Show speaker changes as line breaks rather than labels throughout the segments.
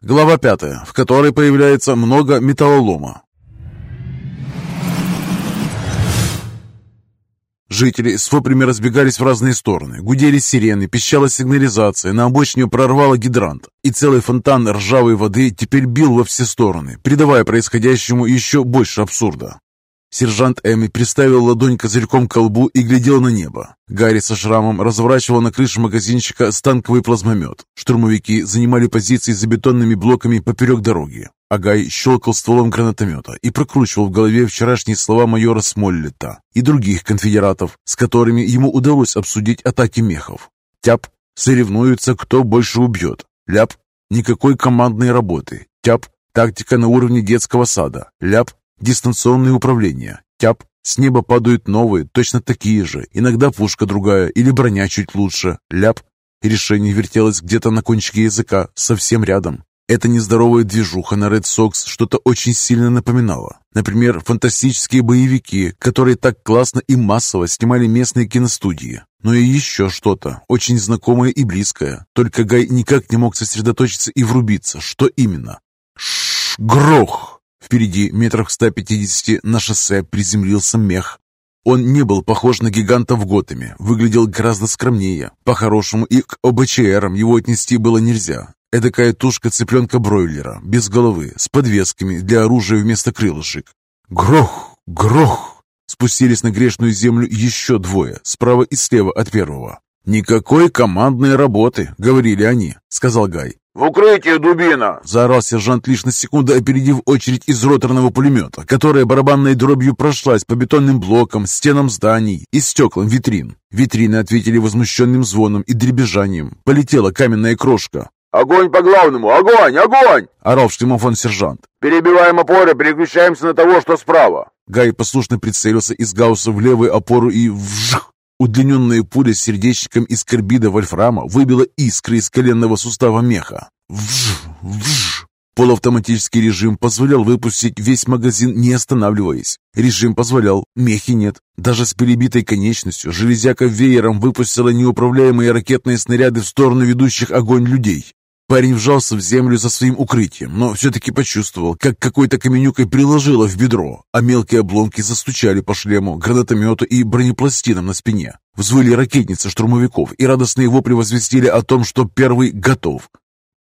Глава пятая, в которой появляется много металлолома. Жители с воплями разбегались в разные стороны. Гудели сирены, пищала сигнализация, на обочине прорвало гидрант. И целый фонтан ржавой воды теперь бил во все стороны, придавая происходящему еще больше абсурда. Сержант Эми приставил ладонь козырьком к колбу и глядел на небо. Гарри со шрамом разворачивал на крыше магазинчика станковый плазмомет. Штурмовики занимали позиции за бетонными блоками поперек дороги. Агай щелкал стволом гранатомета и прокручивал в голове вчерашние слова майора Смоллета и других конфедератов, с которыми ему удалось обсудить атаки мехов. Тяп, соревнуются, кто больше убьет. Ляп, никакой командной работы. Тяп, тактика на уровне детского сада. Ляп, дистанционное управление. Тяп, с неба падают новые, точно такие же. Иногда пушка другая или броня чуть лучше. Ляп, решение вертелось где-то на кончике языка, совсем рядом. Эта нездоровая движуха на Red Sox что-то очень сильно напоминала. Например, фантастические боевики, которые так классно и массово снимали местные киностудии. Но и еще что-то, очень знакомое и близкое. Только Гай никак не мог сосредоточиться и врубиться, что именно. Шш, грох! Впереди, метрах в 150, на шоссе приземлился мех. Он не был похож на гиганта в Готэме, выглядел гораздо скромнее. По-хорошему и к ОБЧРам его отнести было нельзя. Эдакая тушка цыпленка-бройлера, без головы, с подвесками для оружия вместо крылышек. Грох! Грох! Спустились на грешную землю еще двое, справа и слева от первого. «Никакой командной работы», — говорили они, — сказал Гай.
«В укрытие, дубина!»
— заорал сержант лишь на секунду, опередив очередь из роторного пулемета, которая барабанной дробью прошлась по бетонным блокам, стенам зданий и стеклам витрин. Витрины ответили возмущенным звоном и дребезжанием. Полетела каменная крошка.
«Огонь по главному! Огонь! Огонь!»
— орал в шлемофон сержант.
«Перебиваем опоры, переключаемся на того, что справа!»
Гай послушно прицелился из гаусса в левую опору и вжих! Удлиненная пуля с сердечником из карбида вольфрама выбила искры из коленного сустава меха. Вж! Вж! Полуавтоматический режим позволял выпустить весь магазин, не останавливаясь. Режим позволял, мехи нет. Даже с перебитой конечностью железяка веером выпустила неуправляемые ракетные снаряды в сторону ведущих огонь людей. Парень вжался в землю за своим укрытием, но все-таки почувствовал, как какой-то каменюкой приложило в бедро, а мелкие обломки застучали по шлему, гранатомету и бронепластинам на спине. Взвыли ракетницы штурмовиков, и радостные вопли возвестили о том, что первый готов.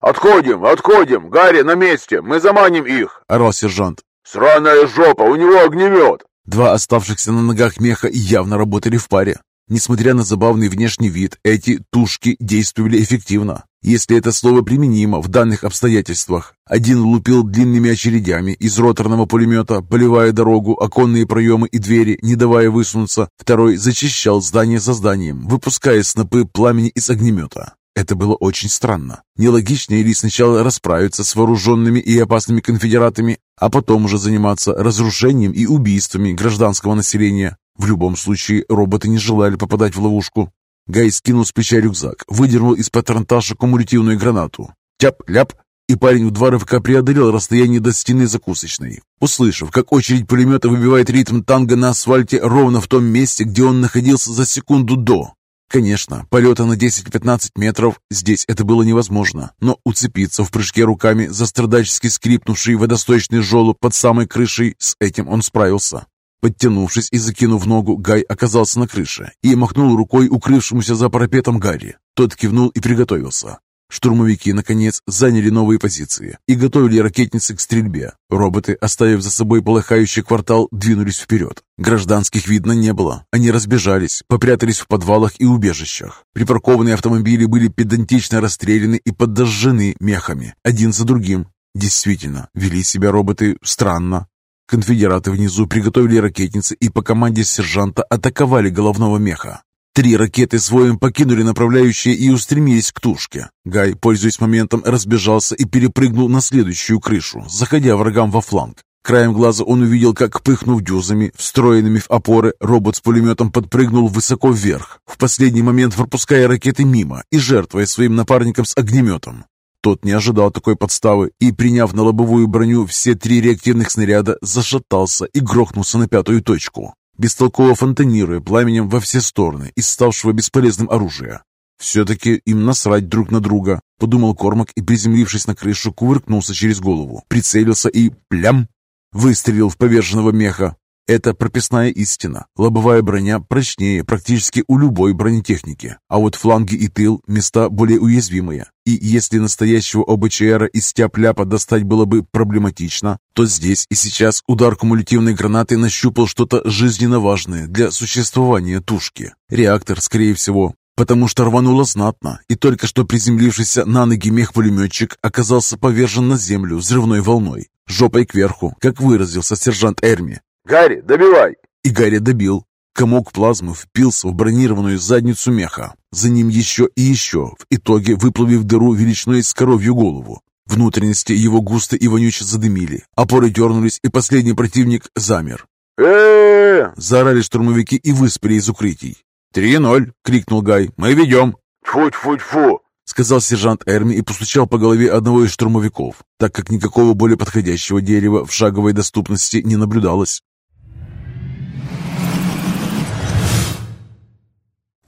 «Отходим, отходим! Гарри, на месте! Мы заманим их!»
— орал сержант.
«Сраная жопа! У него огнемет!»
Два оставшихся на ногах меха явно работали в паре. Несмотря на забавный внешний вид, эти «тушки» действовали эффективно, если это слово применимо в данных обстоятельствах. Один лупил длинными очередями из роторного пулемета, поливая дорогу, оконные проемы и двери, не давая высунуться. Второй зачищал здание за зданием, выпуская снопы пламени из огнемета. Это было очень странно. Нелогичнее ли сначала расправиться с вооруженными и опасными конфедератами, а потом уже заниматься разрушением и убийствами гражданского населения? В любом случае, роботы не желали попадать в ловушку. Гай скинул с плеча рюкзак, выдернул из патронташа кумулятивную гранату. Тяп-ляп, и парень в два рывка преодолел расстояние до стены закусочной. Услышав, как очередь пулемета выбивает ритм танго на асфальте ровно в том месте, где он находился за секунду до. Конечно, полета на 10-15 метров здесь это было невозможно, но уцепиться в прыжке руками за страдальчески скрипнувший водосточный желоб под самой крышей, с этим он справился. Подтянувшись и закинув ногу, Гай оказался на крыше и махнул рукой укрывшемуся за парапетом Гарри. Тот кивнул и приготовился. Штурмовики, наконец, заняли новые позиции и готовили ракетницы к стрельбе. Роботы, оставив за собой полыхающий квартал, двинулись вперед. Гражданских видно не было. Они разбежались, попрятались в подвалах и убежищах. Припаркованные автомобили были педантично расстреляны и подожжены мехами, один за другим. Действительно, вели себя роботы странно. Конфедераты внизу приготовили ракетницы и по команде сержанта атаковали головного меха. Три ракеты своим покинули направляющие и устремились к тушке. Гай, пользуясь моментом, разбежался и перепрыгнул на следующую крышу, заходя врагам во фланг. Краем глаза он увидел, как, пыхнув дюзами, встроенными в опоры, робот с пулеметом подпрыгнул высоко вверх, в последний момент пропуская ракеты мимо и жертвуя своим напарником с огнеметом. Тот не ожидал такой подставы и, приняв на лобовую броню все три реактивных снаряда, зашатался и грохнулся на пятую точку бестолково фонтанируя пламенем во все стороны из ставшего бесполезным оружия. Все-таки им насрать друг на друга, подумал Кормак и, приземлившись на крышу, кувыркнулся через голову, прицелился и плям! Выстрелил в поверженного меха. Это прописная истина. Лобовая броня прочнее практически у любой бронетехники, а вот фланги и тыл – места более уязвимые. И если настоящего ОБЧРа из тяп-ляпа достать было бы проблематично, то здесь и сейчас удар кумулятивной гранаты нащупал что-то жизненно важное для существования тушки. Реактор, скорее всего, потому что рвануло знатно, и только что приземлившийся на ноги мех-пулеметчик оказался повержен на землю взрывной волной, жопой кверху, как выразился сержант Эрми.
«Гарри, добивай!»
И Гарри добил. Комок плазмы впился в бронированную задницу меха. За ним еще и еще, в итоге выплавив дыру величиной с коровью голову. Внутренности его густо и вонюче задымили. Опоры дернулись, и последний противник замер.
э
Заорали штурмовики и выспали из укрытий. «Три ноль!» — крикнул Гай. «Мы ведем!»
«Тьфу-тьфу-тьфу!»
— сказал сержант Эрми и постучал по голове одного из штурмовиков, так как никакого более подходящего дерева в шаговой доступности не наблюдалось.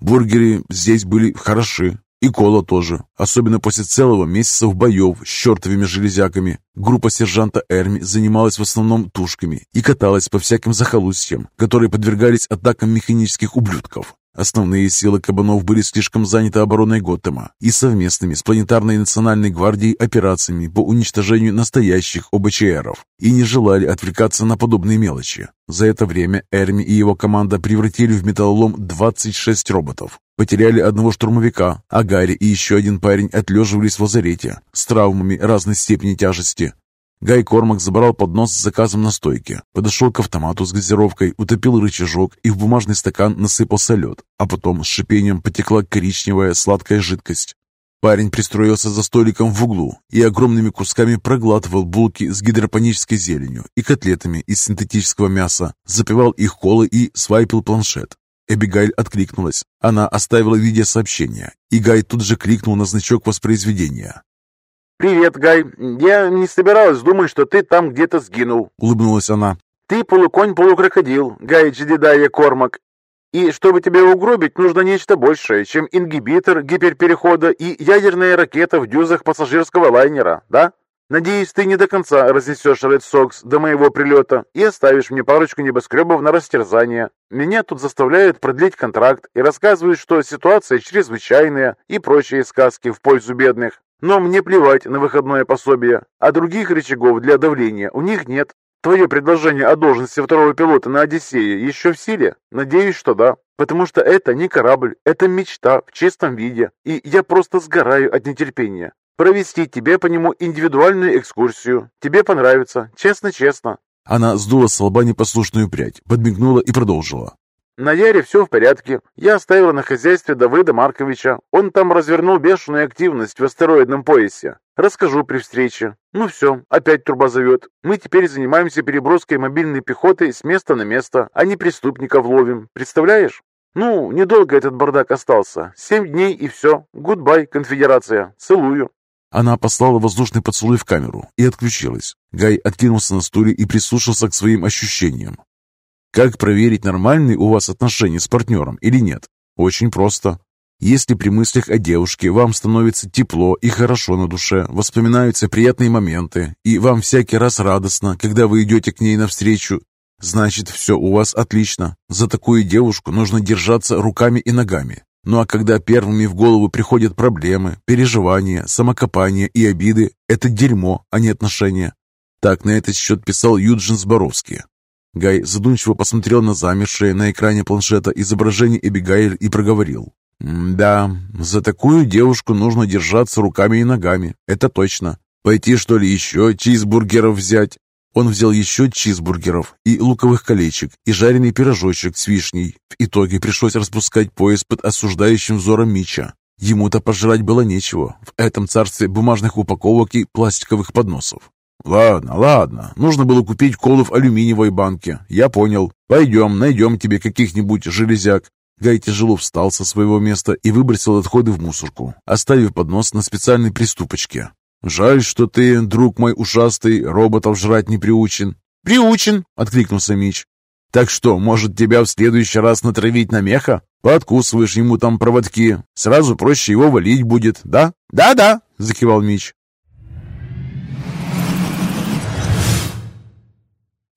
Бургеры здесь были хороши. И кола тоже. Особенно после целого месяца в боев с чертовыми железяками. Группа сержанта Эрми занималась в основном тушками и каталась по всяким захолустьям, которые подвергались атакам механических ублюдков. Основные силы кабанов были слишком заняты обороной Готэма и совместными с планетарной национальной гвардией операциями по уничтожению настоящих ОБЧРов и не желали отвлекаться на подобные мелочи. За это время Эрми и его команда превратили в металлолом 26 роботов, потеряли одного штурмовика, а Гарри и еще один парень отлеживались в лазарете с травмами разной степени тяжести. Гай Кормак забрал поднос с заказом на стойке, подошел к автомату с газировкой, утопил рычажок и в бумажный стакан насыпался лед, а потом с шипением потекла коричневая сладкая жидкость. Парень пристроился за столиком в углу и огромными кусками проглатывал булки с гидропонической зеленью и котлетами из синтетического мяса, запивал их колой и свайпил планшет. Эбигайль откликнулась. Она оставила видеосообщение, и Гай тут же кликнул на значок воспроизведения.
«Привет, Гай. Я не собиралась думать, что ты там где-то сгинул», —
улыбнулась она.
«Ты полуконь-полукрокодил, Гай Джедидая Кормак. И чтобы тебя угробить, нужно нечто большее, чем ингибитор гиперперехода и ядерная ракета в дюзах пассажирского лайнера, да? Надеюсь, ты не до конца разнесешь Ред Сокс до моего прилета и оставишь мне парочку небоскребов на растерзание. Меня тут заставляют продлить контракт и рассказывают, что ситуация чрезвычайная и прочие сказки в пользу бедных. Но мне плевать на выходное пособие, а других рычагов для давления у них нет. Твое предложение о должности второго пилота на Одиссее еще в силе? Надеюсь, что да. Потому что это не корабль, это мечта в чистом виде. И я просто сгораю от нетерпения. Провести тебе по нему индивидуальную экскурсию. Тебе понравится, честно-честно.
Она сдула с лба непослушную прядь, подмигнула и продолжила.
На Яре все в порядке. Я оставила на хозяйстве Давыда Марковича. Он там развернул бешеную активность в астероидном поясе. Расскажу при встрече. Ну все, опять труба зовет. Мы теперь занимаемся переброской мобильной пехоты с места на место, а не преступников ловим. Представляешь? Ну, недолго этот бардак остался. Семь дней и все. Goodbye, конфедерация. Целую.
Она послала воздушный поцелуй в камеру и отключилась. Гай откинулся на стуле и прислушался к своим ощущениям. Как проверить, нормальные у вас отношения с партнером или нет? Очень просто. Если при мыслях о девушке вам становится тепло и хорошо на душе, вспоминаются приятные моменты, и вам всякий раз радостно, когда вы идете к ней навстречу, значит, все у вас отлично. За такую девушку нужно держаться руками и ногами. Ну а когда первыми в голову приходят проблемы, переживания, самокопания и обиды, это дерьмо, а не отношения. Так на этот счет писал Юджин Зборовский. Гай задумчиво посмотрел на замершее на экране планшета изображение Эбигейль и проговорил. «Да, за такую девушку нужно держаться руками и ногами, это точно. Пойти, что ли, еще чизбургеров взять?» Он взял еще чизбургеров и луковых колечек, и жареный пирожочек с вишней. В итоге пришлось распускать пояс под осуждающим взором Мича. Ему-то пожрать было нечего в этом царстве бумажных упаковок и пластиковых подносов. «Ладно, ладно. Нужно было купить колу в алюминиевой банке. Я понял. Пойдем, найдем тебе каких-нибудь железяк». Гай тяжело встал со своего места и выбросил отходы в мусорку, оставив поднос на специальной приступочке. «Жаль, что ты, друг мой ушастый, роботов жрать не приучен». «Приучен!» — откликнулся Мич. Так что, может, тебя в следующий раз натравить на меха? Пооткусываешь ему там проводки. Сразу проще его валить будет, да? Да-да, закивал Мич.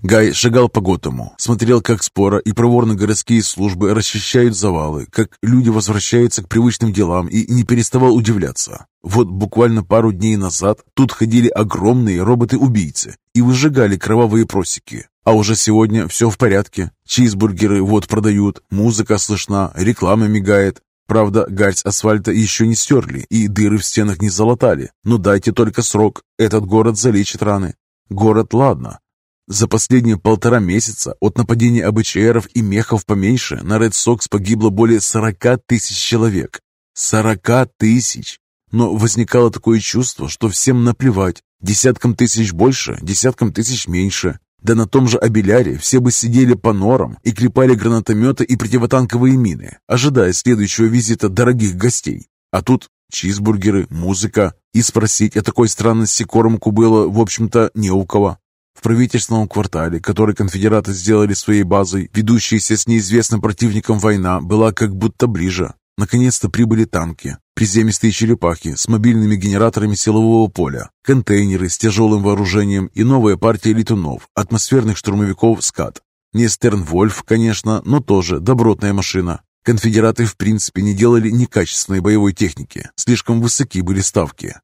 Гай шагал по Готэму, смотрел, как спора и проворно городские службы расчищают завалы, как люди возвращаются к привычным делам и не переставал удивляться. Вот буквально пару дней назад тут ходили огромные роботы-убийцы и выжигали кровавые просеки. А уже сегодня все в порядке. Чизбургеры вот продают, музыка слышна, реклама мигает. Правда, гальц асфальта еще не стерли и дыры в стенах не залатали. Но дайте только срок, этот город залечит раны. Город, ладно, за последние полтора месяца от нападения АБЧРов и мехов поменьше на Ред Сокс погибло более 40 тысяч человек. 40 тысяч! Но возникало такое чувство, что всем наплевать. Десяткам тысяч больше, десяткам тысяч меньше. Да на том же Абеляре все бы сидели по норам и клепали гранатометы и противотанковые мины, ожидая следующего визита дорогих гостей. А тут чизбургеры, музыка. И спросить о такой странности Кормку было, в общем-то, не у кого. В правительственном квартале, который конфедераты сделали своей базой, ведущаяся с неизвестным противником война была как будто ближе. Наконец-то прибыли танки, приземистые черепахи с мобильными генераторами силового поля, контейнеры с тяжелым вооружением и новая партия летунов, атмосферных штурмовиков «Скат». Не Стернвольф, конечно, но тоже добротная машина. Конфедераты в принципе не делали некачественной боевой техники, слишком высоки были ставки.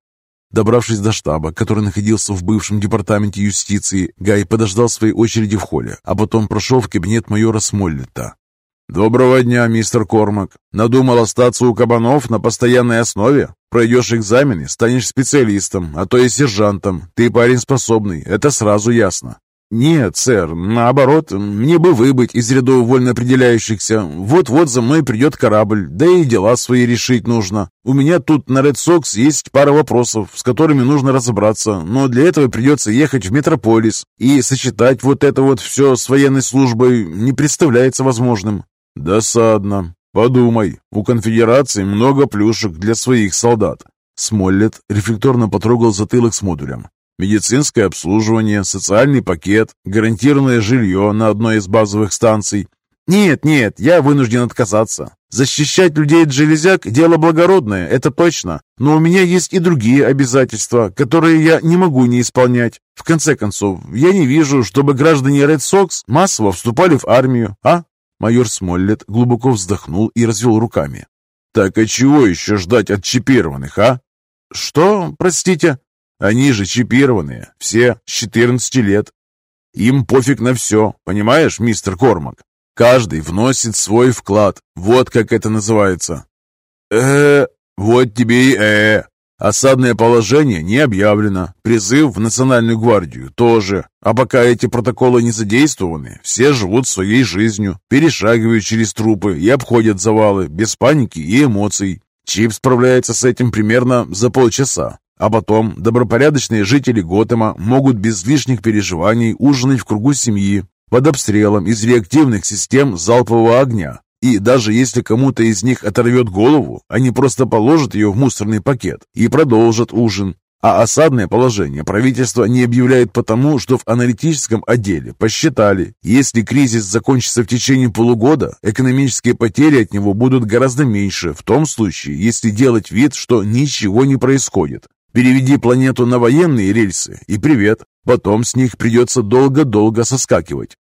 Добравшись до штаба, который находился в бывшем департаменте юстиции, Гай подождал своей очереди в холле, а потом прошел в кабинет майора Смоллета. «Доброго дня, мистер Кормак. Надумал остаться у кабанов на постоянной основе? Пройдешь экзамены, станешь специалистом, а то и сержантом. Ты парень способный, это сразу ясно. «Нет, сэр, наоборот, мне бы выбыть из рядов вольно определяющихся. Вот-вот за мной придет корабль, да и дела свои решить нужно. У меня тут на Ред Сокс есть пара вопросов, с которыми нужно разобраться, но для этого придется ехать в Метрополис, и сочетать вот это вот все с военной службой не представляется возможным». «Досадно. Подумай, у конфедерации много плюшек для своих солдат». Смоллет рефлекторно потрогал затылок с модулем. Медицинское обслуживание, социальный пакет, гарантированное жилье на одной из базовых станций. Нет, нет, я вынужден отказаться. Защищать людей от железяк – дело благородное, это точно. Но у меня есть и другие обязательства, которые я не могу не исполнять. В конце концов, я не вижу, чтобы граждане Red Sox массово вступали в армию, а? Майор Смоллет глубоко вздохнул и развел руками. «Так а чего еще ждать от чипированных, а?» «Что, простите?» Они же чипированные, все с 14 лет. Им пофиг на все, понимаешь, мистер Кормак? Каждый вносит свой вклад, вот как это называется. э вот тебе и э Осадное положение не объявлено, призыв в Национальную гвардию тоже. А пока эти протоколы не задействованы, все живут своей жизнью, перешагивают через трупы и обходят завалы без паники и эмоций. Чип справляется с этим примерно за полчаса. А потом добропорядочные жители Готэма могут без лишних переживаний ужинать в кругу семьи под обстрелом из реактивных систем залпового огня. И даже если кому-то из них оторвет голову, они просто положат ее в мусорный пакет и продолжат ужин. А осадное положение правительство не объявляет потому, что в аналитическом отделе посчитали, если кризис закончится в течение полугода, экономические потери от него будут гораздо меньше, в том случае, если делать вид, что ничего не происходит. Переведи планету на военные рельсы и привет. Потом с них придется долго-долго соскакивать.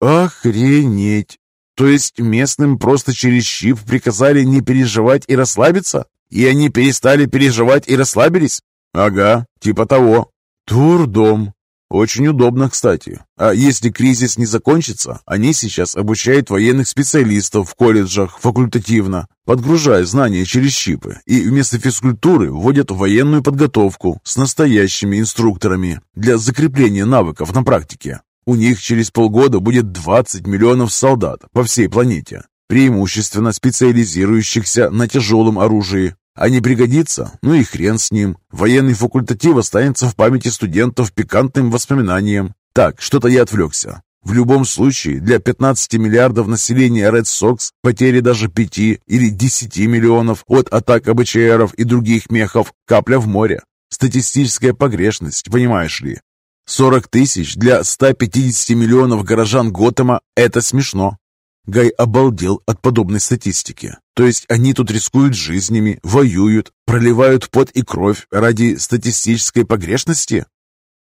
Охренеть! То есть местным просто через щип приказали не переживать и расслабиться? И они перестали переживать и расслабились? Ага, типа того. Турдом. Очень удобно, кстати. А если кризис не закончится, они сейчас обучают военных специалистов в колледжах факультативно, подгружая знания через щипы, и вместо физкультуры вводят военную подготовку с настоящими инструкторами для закрепления навыков на практике. У них через полгода будет 20 миллионов солдат по всей планете, преимущественно специализирующихся на тяжелом оружии, а не пригодится? Ну и хрен с ним. Военный факультатив останется в памяти студентов пикантным воспоминанием. Так, что-то я отвлекся. В любом случае, для 15 миллиардов населения Red Sox потери даже 5 или 10 миллионов от атак АБЧРов и других мехов – капля в море. Статистическая погрешность, понимаешь ли? 40 тысяч для 150 миллионов горожан Готэма – это смешно. Гай обалдел от подобной статистики. То есть они тут рискуют жизнями, воюют, проливают пот и кровь ради статистической погрешности?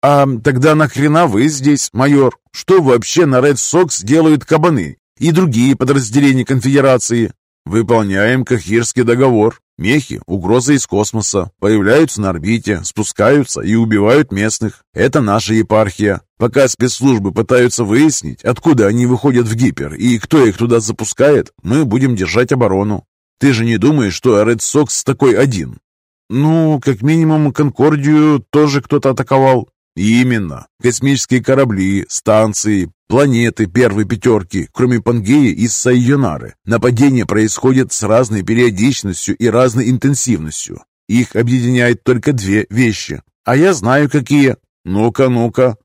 А тогда нахрена вы здесь, майор? Что вообще на Red Sox делают кабаны и другие подразделения конфедерации? Выполняем Кахирский договор. Мехи, угроза из космоса, появляются на орбите, спускаются и убивают местных. Это наша епархия. Пока спецслужбы пытаются выяснить, откуда они выходят в гипер и кто их туда запускает, мы будем держать оборону. Ты же не думаешь, что Red Sox такой один? Ну, как минимум, Конкордию тоже кто-то атаковал. Именно. Космические корабли, станции, планеты первой пятерки, кроме Пангеи и Сайонары. Нападения происходят с разной периодичностью и разной интенсивностью. Их объединяет только две вещи. А я знаю, какие. Ну-ка, ну-ка.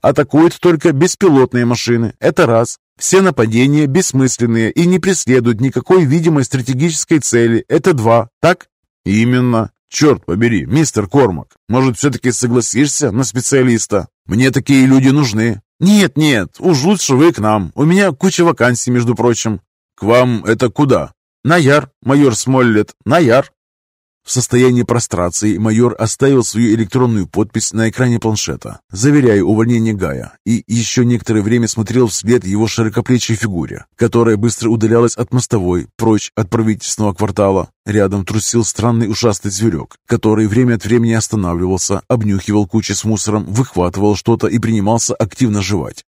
Атакуют только беспилотные машины. Это раз. Все нападения бессмысленные и не преследуют никакой видимой стратегической цели. Это два. Так? Именно. «Черт побери, мистер Кормак, может, все-таки согласишься на специалиста? Мне такие люди нужны». «Нет, нет, уж лучше вы к нам. У меня куча вакансий, между прочим». «К вам это куда?» «На Яр, майор Смоллет, на Яр». В состоянии прострации майор оставил свою электронную подпись на экране планшета, заверяя увольнение Гая, и еще некоторое время смотрел вслед его широкоплечей фигуре, которая быстро удалялась от мостовой, прочь от правительственного квартала. Рядом трусил странный ушастый зверек, который время от времени останавливался, обнюхивал кучи с мусором, выхватывал что-то и принимался активно жевать.